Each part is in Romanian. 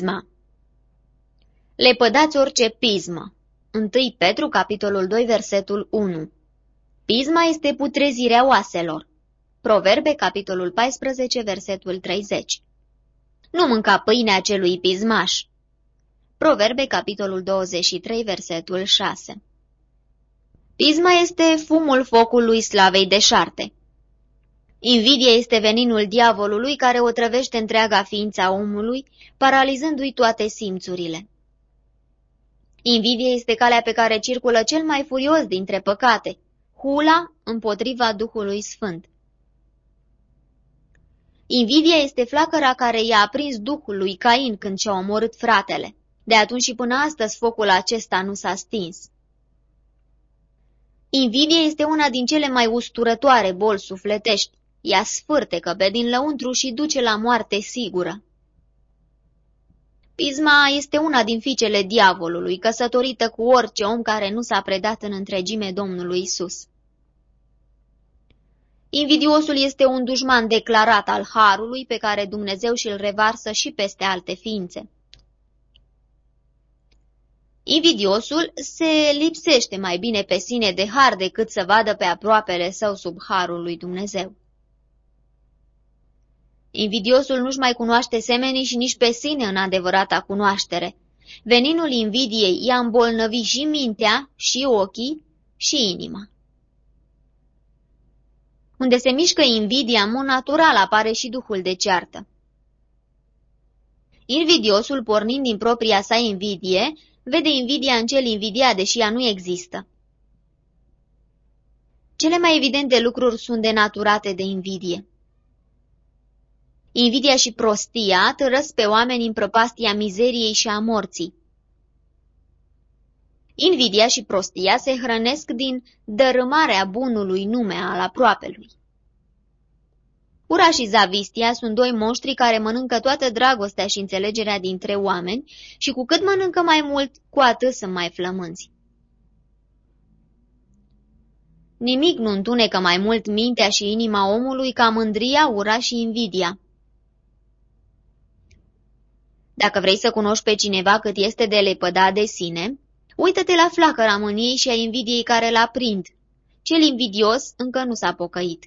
pisma Lepădați orice pismă. 1 Petru, capitolul 2, versetul 1 Pisma este putrezirea oaselor. Proverbe, capitolul 14, versetul 30 Nu mânca pâinea celui pismaș. Proverbe, capitolul 23, versetul 6 Pisma este fumul focului slavei deșarte. Invidia este veninul diavolului care o trăvește întreaga ființa omului, paralizându-i toate simțurile. Invidia este calea pe care circulă cel mai furios dintre păcate, hula împotriva Duhului Sfânt. Invidia este flacăra care i-a aprins Duhul lui Cain când și-a omorât fratele. De atunci și până astăzi focul acesta nu s-a stins. Invidia este una din cele mai usturătoare boli sufletești. Ea sfârtecă pe din lăuntru și duce la moarte sigură. Pisma este una din fiicele diavolului, căsătorită cu orice om care nu s-a predat în întregime Domnului Isus. Invidiosul este un dușman declarat al harului pe care Dumnezeu și-l revarsă și peste alte ființe. Invidiosul se lipsește mai bine pe sine de har decât să vadă pe aproapele său sub harul lui Dumnezeu. Invidiosul nu-și mai cunoaște semenii și nici pe sine în adevărata cunoaștere. Veninul invidiei i-a îmbolnăvit și mintea, și ochii, și inima. Unde se mișcă invidia, în mod natural apare și duhul de ceartă. Invidiosul, pornind din propria sa invidie, vede invidia în cel invidia, deși ea nu există. Cele mai evidente lucruri sunt denaturate de invidie. Invidia și prostia târăsc pe oameni în prăpastia mizeriei și a morții. Invidia și prostia se hrănesc din dărâmarea bunului nume al aproapelui. Ura și zavistia sunt doi monștri care mănâncă toată dragostea și înțelegerea dintre oameni și cu cât mănâncă mai mult, cu atât sunt mai flămânzi. Nimic nu întunecă mai mult mintea și inima omului ca mândria, ura și invidia. Dacă vrei să cunoști pe cineva cât este de lepădat de sine, uită-te la flacăra mâniei și a invidiei care l prind. Cel invidios încă nu s-a pocăit.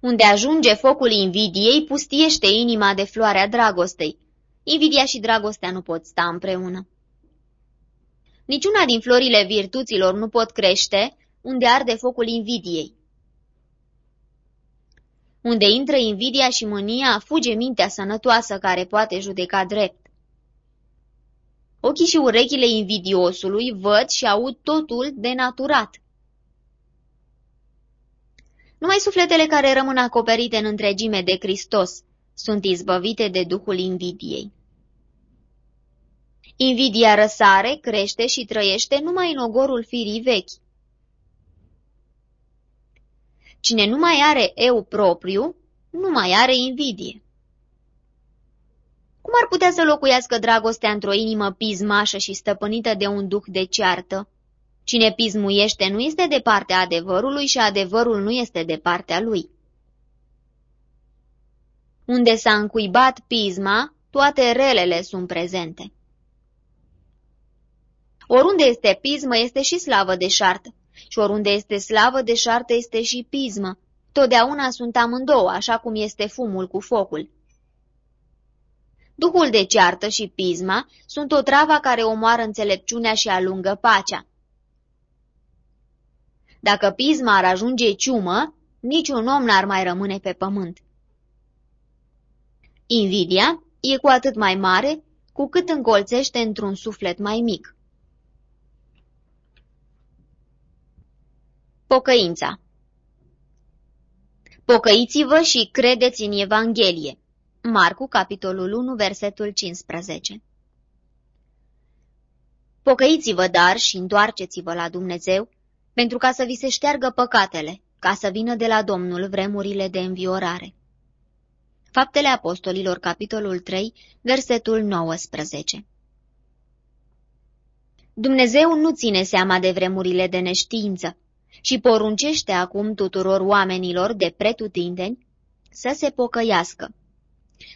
Unde ajunge focul invidiei, pustiește inima de floarea dragostei. Invidia și dragostea nu pot sta împreună. Niciuna din florile virtuților nu pot crește unde arde focul invidiei. Unde intră invidia și mânia, fuge mintea sănătoasă care poate judeca drept. Ochii și urechile invidiosului văd și aud totul denaturat. Numai sufletele care rămân acoperite în întregime de Hristos sunt izbăvite de duhul invidiei. Invidia răsare, crește și trăiește numai în ogorul firii vechi. Cine nu mai are eu propriu, nu mai are invidie. Cum ar putea să locuiască dragostea într-o inimă pismașă și stăpânită de un duh de ceartă? Cine pismuiește nu este de partea adevărului și adevărul nu este de partea lui. Unde s-a încuibat pisma, toate relele sunt prezente. Oriunde este pismă, este și slavă de șartă. Și oriunde este slavă de șartă, este și pismă. Totdeauna sunt amândouă, așa cum este fumul cu focul. Duhul de ceartă și pisma sunt o travă care omoară înțelepciunea și alungă pacea. Dacă pisma ar ajunge ciumă, niciun om n-ar mai rămâne pe pământ. Invidia e cu atât mai mare cu cât încolțește într-un suflet mai mic. Pocăința Pocăiți-vă și credeți în Evanghelie. Marcu, capitolul 1, versetul 15 Pocăiți-vă, dar, și întoarceți-vă la Dumnezeu, pentru ca să vi se șteargă păcatele, ca să vină de la Domnul vremurile de înviorare. Faptele Apostolilor, capitolul 3, versetul 19 Dumnezeu nu ține seama de vremurile de neștiință și poruncește acum tuturor oamenilor de pretutindeni să se pocăiască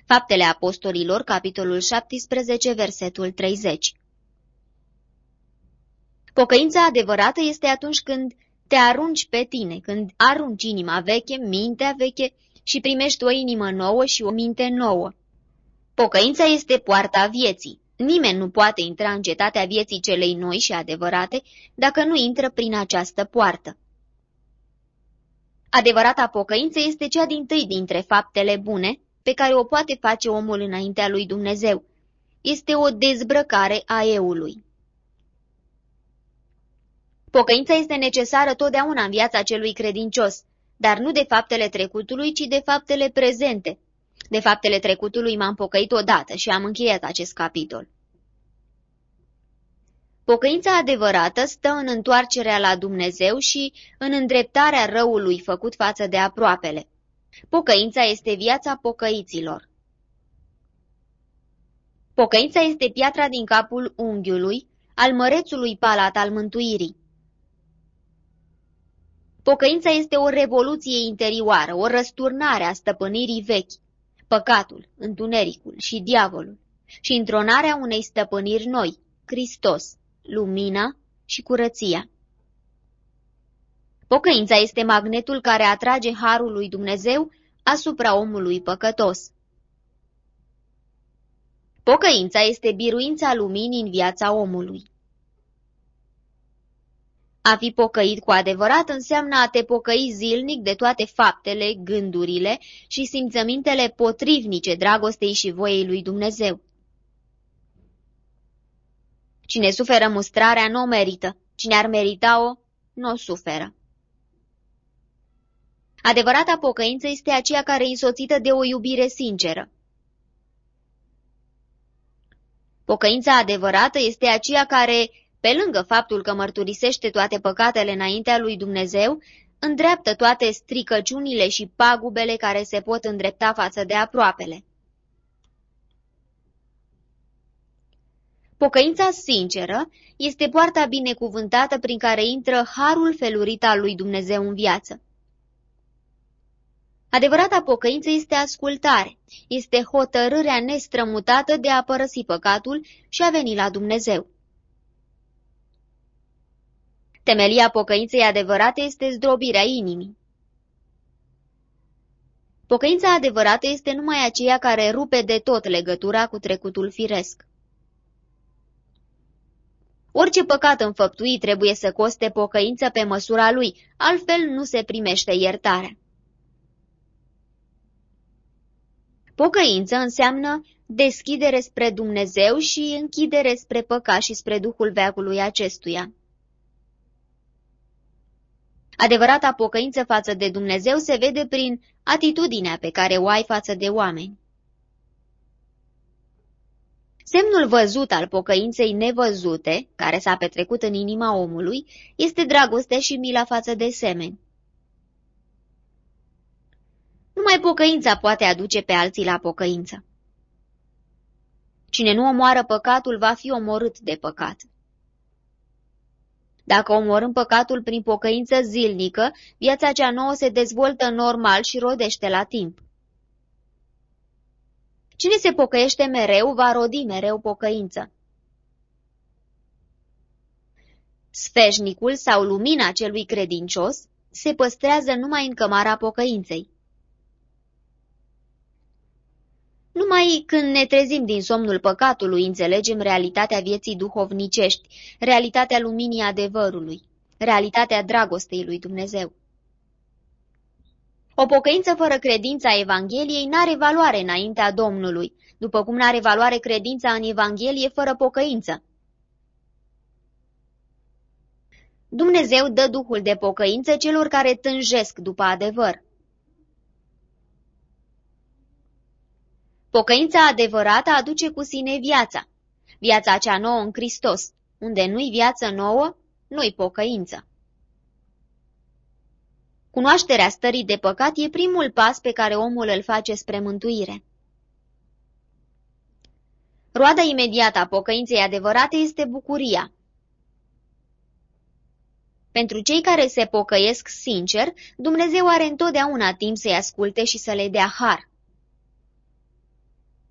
Faptele Apostolilor, capitolul 17, versetul 30 Pocăința adevărată este atunci când te arunci pe tine, când arunci inima veche, mintea veche și primești o inimă nouă și o minte nouă. Pocăința este poarta vieții. Nimeni nu poate intra în cetatea vieții celei noi și adevărate dacă nu intră prin această poartă. Adevărata pocăință este cea din tâi dintre faptele bune pe care o poate face omul înaintea lui Dumnezeu. Este o dezbrăcare a eului. Pocăința este necesară totdeauna în viața celui credincios, dar nu de faptele trecutului, ci de faptele prezente. De faptele trecutului m-am pocăit odată și am încheiat acest capitol. Pocăința adevărată stă în întoarcerea la Dumnezeu și în îndreptarea răului făcut față de aproapele. Pocăința este viața pocăiților. Pocăința este piatra din capul unghiului, al mărețului palat al mântuirii. Pocăința este o revoluție interioară, o răsturnare a stăpânirii vechi, păcatul, întunericul și diavolul, și întronarea unei stăpâniri noi, Hristos, lumina și curăția. Pocăința este magnetul care atrage harul lui Dumnezeu asupra omului păcătos. Pocăința este biruința luminii în viața omului. A fi pocăit cu adevărat înseamnă a te pocăi zilnic de toate faptele, gândurile și simțămintele potrivnice dragostei și voiei lui Dumnezeu. Cine suferă mustrarea nu o merită, cine ar merita-o, nu o suferă. Adevărata pocăință este aceea care e însoțită de o iubire sinceră. Pocăința adevărată este aceea care pe lângă faptul că mărturisește toate păcatele înaintea lui Dumnezeu, îndreaptă toate stricăciunile și pagubele care se pot îndrepta față de aproapele. Pocăința sinceră este poarta binecuvântată prin care intră harul felurit al lui Dumnezeu în viață. Adevărata pocăință este ascultare, este hotărârea nestrămutată de a părăsi păcatul și a veni la Dumnezeu. Temelia pocăinței adevărate este zdrobirea inimii. Pocăința adevărată este numai aceea care rupe de tot legătura cu trecutul firesc. Orice păcat înfăptuit trebuie să coste pocăință pe măsura lui, altfel nu se primește iertarea. Pocăință înseamnă deschidere spre Dumnezeu și închidere spre păcat și spre Duhul veacului acestuia. Adevărata pocăință față de Dumnezeu se vede prin atitudinea pe care o ai față de oameni. Semnul văzut al pocăinței nevăzute, care s-a petrecut în inima omului, este dragostea și mila față de semeni. Numai pocăința poate aduce pe alții la pocăință. Cine nu omoară păcatul va fi omorât de păcat. Dacă omorâm păcatul prin pocăință zilnică, viața cea nouă se dezvoltă normal și rodește la timp. Cine se pocăiește mereu, va rodi mereu pocăință. Sfeșnicul sau lumina celui credincios se păstrează numai în cămara pocăinței. Numai când ne trezim din somnul păcatului, înțelegem realitatea vieții duhovnicești, realitatea luminii adevărului, realitatea dragostei lui Dumnezeu. O pocăință fără credința Evangheliei n-are valoare înaintea Domnului, după cum n-are valoare credința în Evanghelie fără pocăință. Dumnezeu dă Duhul de pocăință celor care tânjesc după adevăr. Pocăința adevărată aduce cu sine viața, viața cea nouă în Hristos, unde nu-i viață nouă, nu-i pocăință. Cunoașterea stării de păcat e primul pas pe care omul îl face spre mântuire. Roada imediată a pocăinței adevărate este bucuria. Pentru cei care se pocăiesc sincer, Dumnezeu are întotdeauna timp să-i asculte și să le dea har.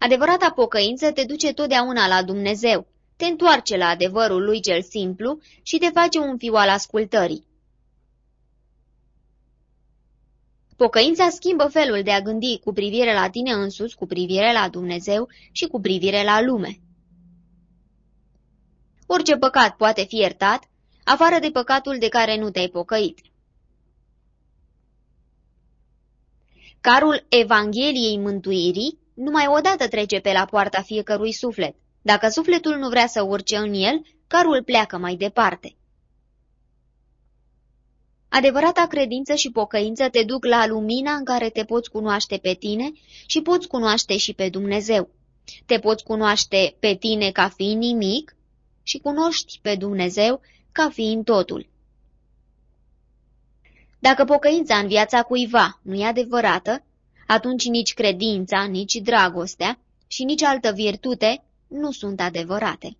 Adevărata pocăință te duce totdeauna la Dumnezeu, te întoarce la adevărul lui cel simplu și te face un fiu al ascultării. Pocăința schimbă felul de a gândi cu privire la tine însuți, cu privire la Dumnezeu și cu privire la lume. Orice păcat poate fi iertat, afară de păcatul de care nu te-ai pocăit. Carul Evangheliei Mântuirii numai odată trece pe la poarta fiecărui suflet. Dacă sufletul nu vrea să urce în el, carul pleacă mai departe. Adevărata credință și pocăință te duc la lumina în care te poți cunoaște pe tine și poți cunoaște și pe Dumnezeu. Te poți cunoaște pe tine ca fiind nimic și cunoști pe Dumnezeu ca fiind totul. Dacă pocăința în viața cuiva nu e adevărată, atunci nici credința, nici dragostea și nici altă virtute nu sunt adevărate.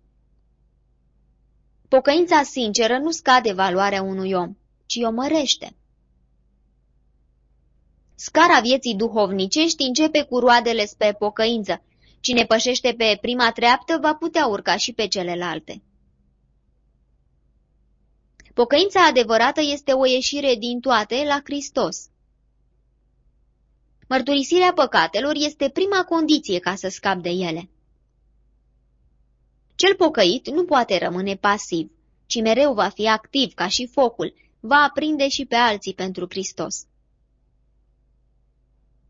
Pocăința sinceră nu scade valoarea unui om, ci o mărește. Scara vieții duhovnicești începe cu roadele spre pocăință. Cine pășește pe prima treaptă va putea urca și pe celelalte. Pocăința adevărată este o ieșire din toate la Hristos. Mărturisirea păcatelor este prima condiție ca să scap de ele. Cel pocăit nu poate rămâne pasiv, ci mereu va fi activ ca și focul, va aprinde și pe alții pentru Hristos.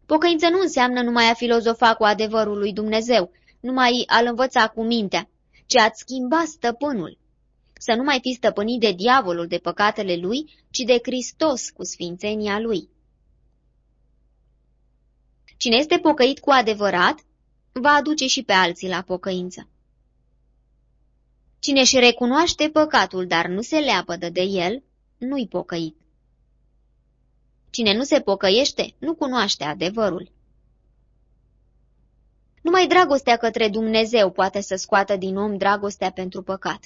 Pocăință nu înseamnă numai a filozofa cu adevărul lui Dumnezeu, numai a-l învăța cu mintea, ci a-ți schimba stăpânul. Să nu mai fi stăpânit de diavolul de păcatele lui, ci de Hristos cu sfințenia lui. Cine este pocăit cu adevărat, va aduce și pe alții la pocăință. Cine își recunoaște păcatul, dar nu se leapădă de el, nu-i pocăit. Cine nu se pocăiește, nu cunoaște adevărul. Numai dragostea către Dumnezeu poate să scoată din om dragostea pentru păcat.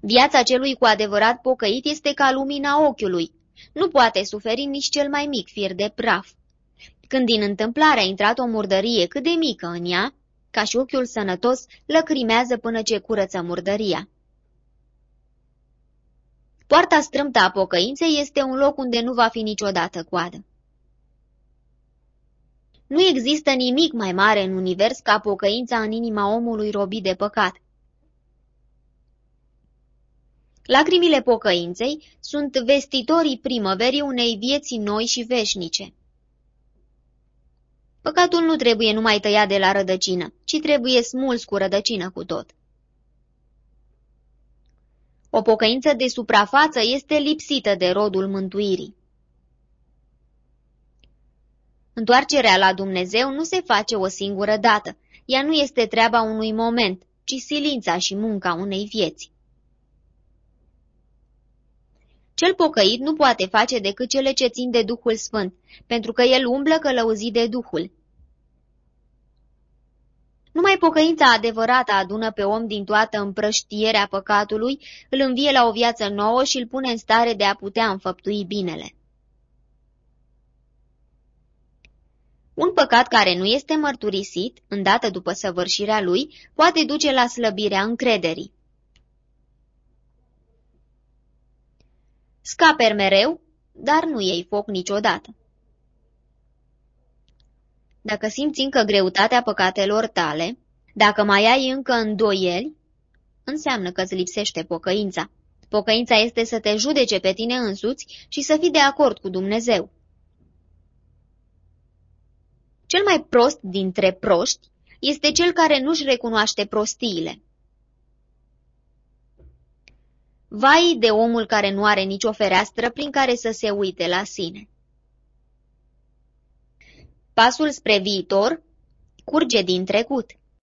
Viața celui cu adevărat pocăit este ca lumina ochiului, nu poate suferi nici cel mai mic fir de praf. Când din întâmplare a intrat o murdărie cât de mică în ea, ca și ochiul sănătos, lăcrimează până ce curăță murdăria. Poarta strâmtă a pocăinței este un loc unde nu va fi niciodată coadă. Nu există nimic mai mare în univers ca pocăința în inima omului robit de păcat. Lacrimile pocăinței sunt vestitorii primăverii unei vieți noi și veșnice. Păcatul nu trebuie numai tăiat de la rădăcină, ci trebuie smuls cu rădăcină cu tot. O pocăință de suprafață este lipsită de rodul mântuirii. Întoarcerea la Dumnezeu nu se face o singură dată. Ea nu este treaba unui moment, ci silința și munca unei vieți. Cel pocăit nu poate face decât cele ce țin de Duhul Sfânt, pentru că el umblă călăuzit de Duhul. Numai pocăința adevărată adună pe om din toată împrăștierea păcatului, îl învie la o viață nouă și îl pune în stare de a putea înfăptui binele. Un păcat care nu este mărturisit, îndată după săvârșirea lui, poate duce la slăbirea încrederii. Scaperi mereu, dar nu iei foc niciodată. Dacă simți încă greutatea păcatelor tale, dacă mai ai încă îndoieli, înseamnă că îți lipsește pocăința. Pocăința este să te judece pe tine însuți și să fii de acord cu Dumnezeu. Cel mai prost dintre proști este cel care nu-și recunoaște prostiile. Vai de omul care nu are nicio fereastră prin care să se uite la sine. Pasul spre viitor curge din trecut.